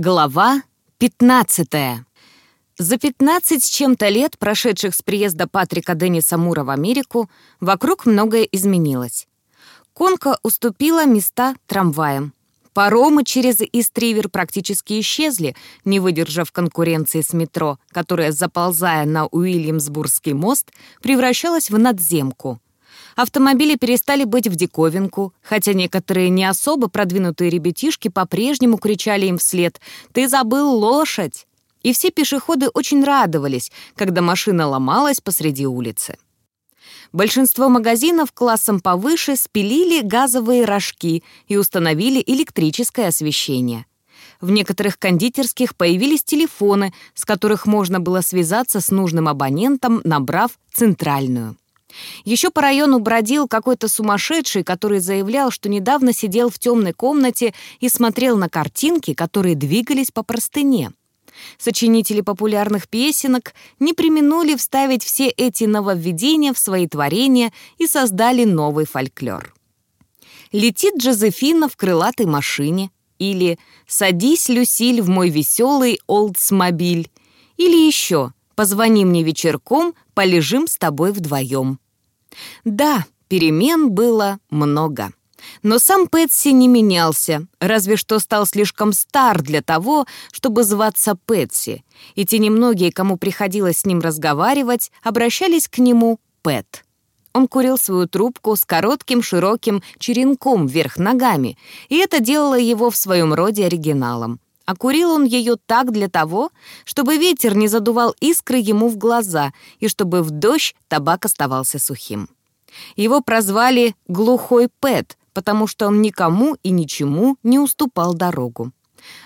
Глава 15. За 15 с чем-то лет, прошедших с приезда Патрика Денниса Мура в Америку, вокруг многое изменилось. Конка уступила места трамваям. Паромы через Истривер практически исчезли, не выдержав конкуренции с метро, которая, заползая на Уильямсбургский мост, превращалась в надземку — Автомобили перестали быть в диковинку, хотя некоторые не особо продвинутые ребятишки по-прежнему кричали им вслед «Ты забыл лошадь!» И все пешеходы очень радовались, когда машина ломалась посреди улицы. Большинство магазинов классом повыше спилили газовые рожки и установили электрическое освещение. В некоторых кондитерских появились телефоны, с которых можно было связаться с нужным абонентом, набрав центральную. Еще по району бродил какой-то сумасшедший, который заявлял, что недавно сидел в темной комнате и смотрел на картинки, которые двигались по простыне. Сочинители популярных песенок не применули вставить все эти нововведения в свои творения и создали новый фольклор. «Летит Джозефина в крылатой машине» или «Садись, Люсиль, в мой веселый Олдсмобиль» или еще «Позвони мне вечерком, полежим с тобой вдвоем». Да, перемен было много. Но сам Пэтси не менялся, разве что стал слишком стар для того, чтобы зваться Пэтси, и те немногие, кому приходилось с ним разговаривать, обращались к нему Пэт. Он курил свою трубку с коротким широким черенком вверх ногами, и это делало его в своем роде оригиналом. А курил он ее так для того, чтобы ветер не задувал искры ему в глаза и чтобы в дождь табак оставался сухим. Его прозвали «Глухой Пэт», потому что он никому и ничему не уступал дорогу.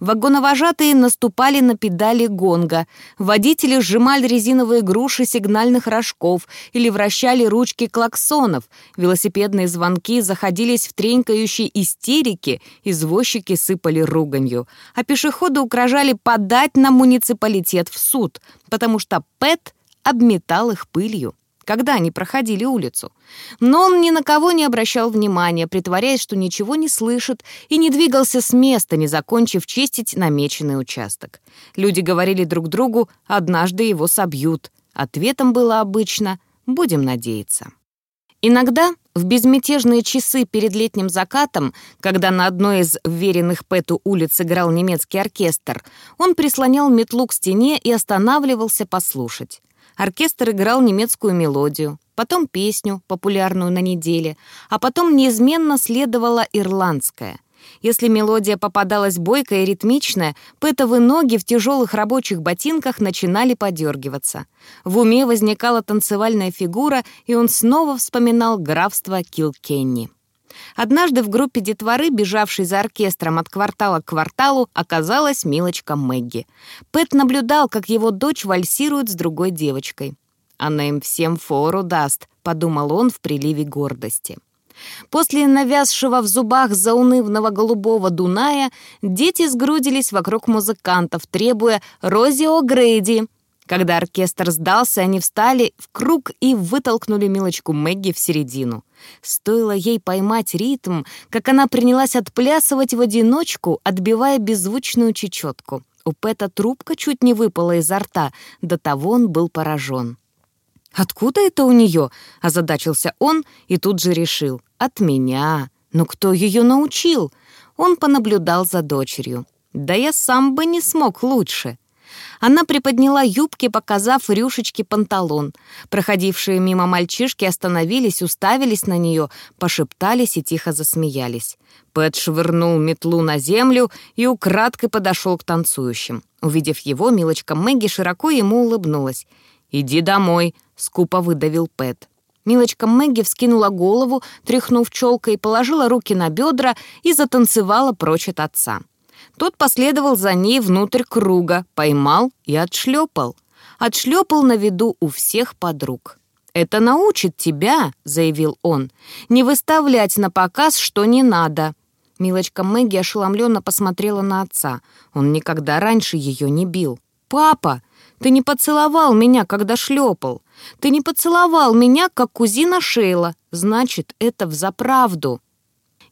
Вагоновожатые наступали на педали гонга, водители сжимали резиновые груши сигнальных рожков или вращали ручки клаксонов, велосипедные звонки заходились в тренькающие истерики, извозчики сыпали руганью, а пешеходы угрожали подать на муниципалитет в суд, потому что Пэт обметал их пылью когда они проходили улицу. Но он ни на кого не обращал внимания, притворяясь, что ничего не слышит, и не двигался с места, не закончив чистить намеченный участок. Люди говорили друг другу «однажды его собьют». Ответом было обычно «будем надеяться». Иногда в безмятежные часы перед летним закатом, когда на одной из вверенных Пэту улиц играл немецкий оркестр, он прислонял метлу к стене и останавливался послушать. Оркестр играл немецкую мелодию, потом песню, популярную на неделе, а потом неизменно следовала ирландская. Если мелодия попадалась бойкая и ритмичная, пэтовые ноги в тяжелых рабочих ботинках начинали подергиваться. В уме возникала танцевальная фигура, и он снова вспоминал графство Килкенни. Однажды в группе детворы, бежавшей за оркестром от квартала к кварталу, оказалась милочка Мэгги. Пэт наблюдал, как его дочь вальсирует с другой девочкой. «Она им всем фору даст», — подумал он в приливе гордости. После навязшего в зубах заунывного голубого Дуная дети сгрудились вокруг музыкантов, требуя «Рози О'Грейди», когда оркестр сдался, они встали в круг и вытолкнули милочку Мэгги в середину. Стоило ей поймать ритм, как она принялась отплясывать в одиночку, отбивая беззвучную чечетку. У Пэта трубка чуть не выпала изо рта, до того он был поражен. «Откуда это у нее?» — озадачился он и тут же решил. «От меня. Но кто ее научил?» Он понаблюдал за дочерью. «Да я сам бы не смог лучше». Она приподняла юбки, показав рюшечки панталон. Проходившие мимо мальчишки остановились, уставились на нее, пошептались и тихо засмеялись. Пэт швырнул метлу на землю и украдкой подошел к танцующим. Увидев его, милочка Мэгги широко ему улыбнулась. «Иди домой», — скупо выдавил Пэт. Милочка Мэгги вскинула голову, тряхнув челкой, положила руки на бедра и затанцевала прочь от отца. Тот последовал за ней внутрь круга, поймал и отшлепал. Отшлепал на виду у всех подруг. «Это научит тебя», — заявил он, — «не выставлять на показ, что не надо». Милочка Мэгги ошеломленно посмотрела на отца. Он никогда раньше ее не бил. «Папа, ты не поцеловал меня, когда шлепал. Ты не поцеловал меня, как кузина Шейла. Значит, это взаправду».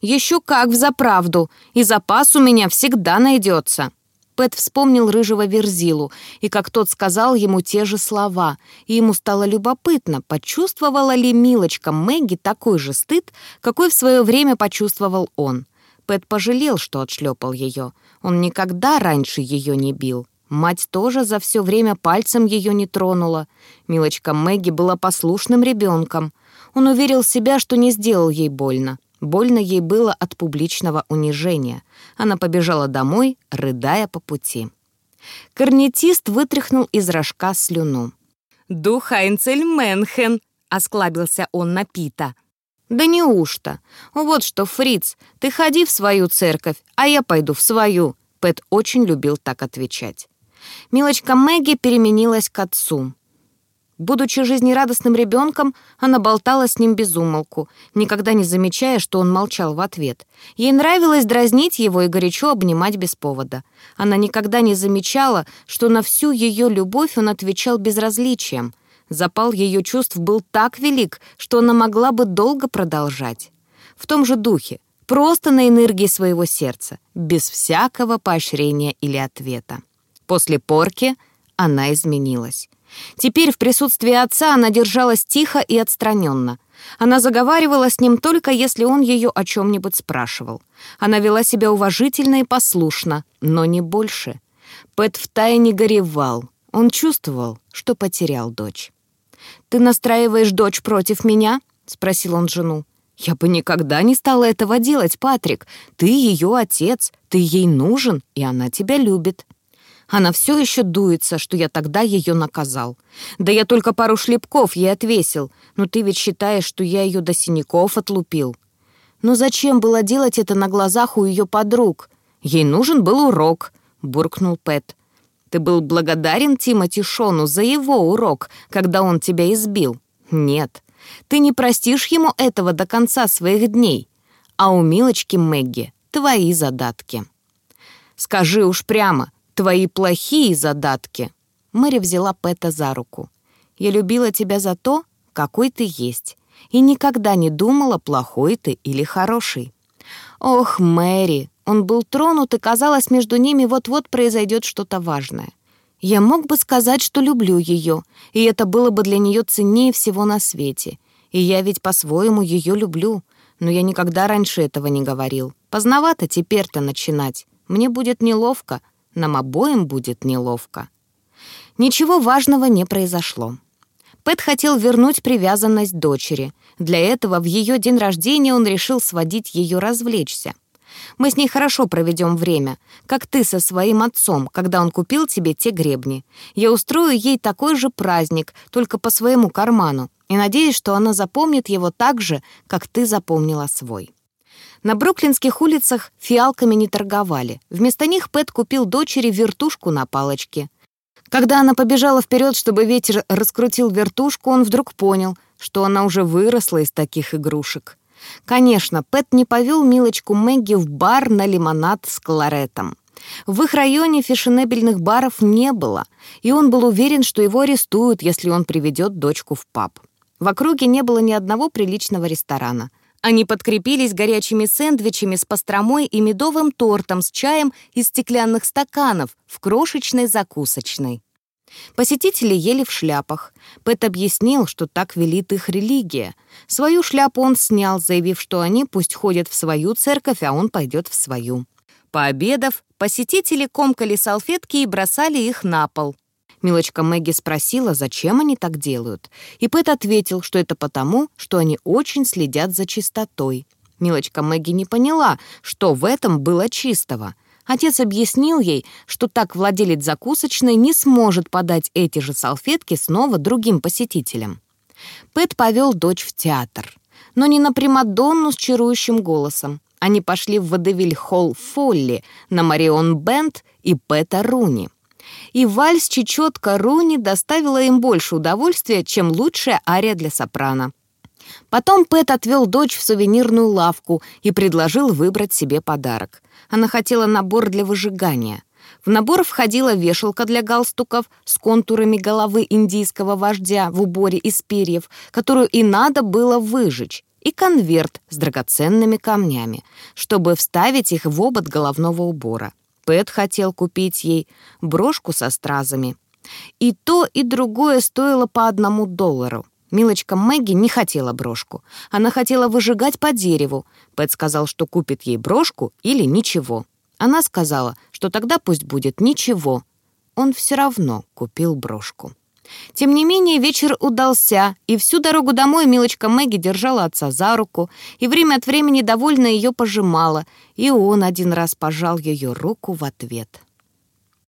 «Еще как в заправду, и запас у меня всегда найдется». Пэт вспомнил рыжего Верзилу, и как тот сказал ему те же слова, и ему стало любопытно, почувствовала ли милочка Мэгги такой же стыд, какой в свое время почувствовал он. Пэт пожалел, что отшлепал ее. Он никогда раньше ее не бил. Мать тоже за все время пальцем ее не тронула. Милочка Мэгги была послушным ребенком. Он уверил себя, что не сделал ей больно. Больно ей было от публичного унижения. Она побежала домой, рыдая по пути. Корнетист вытряхнул из рожка слюну. «Du Хайнцель Менхен!» — осклабился он на Пита. «Да неужто? Вот что, Фриц, ты ходи в свою церковь, а я пойду в свою». Пэт очень любил так отвечать. Милочка Мэгги переменилась к отцу. Будучи жизнерадостным ребенком, она болтала с ним без умолку, никогда не замечая, что он молчал в ответ. Ей нравилось дразнить его и горячо обнимать без повода. Она никогда не замечала, что на всю ее любовь он отвечал безразличием. Запал ее чувств был так велик, что она могла бы долго продолжать. В том же духе, просто на энергии своего сердца, без всякого поощрения или ответа. После порки она изменилась. Теперь в присутствии отца она держалась тихо и отстраненно. Она заговаривала с ним только если он ее о чем-нибудь спрашивал. Она вела себя уважительно и послушно, но не больше. Пэт втайне горевал. Он чувствовал, что потерял дочь. «Ты настраиваешь дочь против меня?» — спросил он жену. «Я бы никогда не стала этого делать, Патрик. Ты ее отец, ты ей нужен, и она тебя любит». Она все еще дуется, что я тогда ее наказал. Да я только пару шлепков ей отвесил. Но ты ведь считаешь, что я ее до синяков отлупил. Но зачем было делать это на глазах у ее подруг? Ей нужен был урок, буркнул Пэт. Ты был благодарен Тимоти Шону за его урок, когда он тебя избил? Нет. Ты не простишь ему этого до конца своих дней. А у милочки Мэгги твои задатки. Скажи уж прямо, твои плохие задатки». Мэри взяла Пэта за руку. «Я любила тебя за то, какой ты есть, и никогда не думала, плохой ты или хороший». «Ох, Мэри!» Он был тронут, и казалось, между ними вот-вот произойдет что-то важное. Я мог бы сказать, что люблю ее, и это было бы для нее ценнее всего на свете. И я ведь по-своему ее люблю, но я никогда раньше этого не говорил. Поздновато теперь-то начинать. Мне будет неловко, нам обоим будет неловко. Ничего важного не произошло. Пэт хотел вернуть привязанность дочери. Для этого в ее день рождения он решил сводить ее развлечься. Мы с ней хорошо проведем время, как ты со своим отцом, когда он купил тебе те гребни. Я устрою ей такой же праздник, только по своему карману, и надеюсь, что она запомнит его так же, как ты запомнила свой. На бруклинских улицах фиалками не торговали. Вместо них Пэт купил дочери вертушку на палочке. Когда она побежала вперед, чтобы ветер раскрутил вертушку, он вдруг понял, что она уже выросла из таких игрушек. Конечно, Пэт не повел милочку Мэгги в бар на лимонад с кларетом. В их районе фешенебельных баров не было, и он был уверен, что его арестуют, если он приведет дочку в паб. В округе не было ни одного приличного ресторана — они подкрепились горячими сэндвичами с пастромой и медовым тортом с чаем из стеклянных стаканов в крошечной закусочной. Посетители ели в шляпах. Пэт объяснил, что так велит их религия. Свою шляпу он снял, заявив, что они пусть ходят в свою церковь, а он пойдет в свою. Пообедав, посетители комкали салфетки и бросали их на пол. Милочка Мэгги спросила, зачем они так делают, и Пэт ответил, что это потому, что они очень следят за чистотой. Милочка Мэгги не поняла, что в этом было чистого. Отец объяснил ей, что так владелец закусочной не сможет подать эти же салфетки снова другим посетителям. Пэт повел дочь в театр. Но не на Примадонну с чарующим голосом. Они пошли в водевиль-холл Фолли на Марион Бенд и Пэта Руни и вальс «Чечетка Руни» доставила им больше удовольствия, чем лучшая ария для сопрано. Потом Пэт отвел дочь в сувенирную лавку и предложил выбрать себе подарок. Она хотела набор для выжигания. В набор входила вешалка для галстуков с контурами головы индийского вождя в уборе из перьев, которую и надо было выжечь, и конверт с драгоценными камнями, чтобы вставить их в обод головного убора. Пэт хотел купить ей брошку со стразами. И то, и другое стоило по одному доллару. Милочка Мэгги не хотела брошку. Она хотела выжигать по дереву. Пэт сказал, что купит ей брошку или ничего. Она сказала, что тогда пусть будет ничего. Он все равно купил брошку. Тем не менее, вечер удался, и всю дорогу домой милочка Мэгги держала отца за руку и время от времени довольно ее пожимала, и он один раз пожал ее руку в ответ.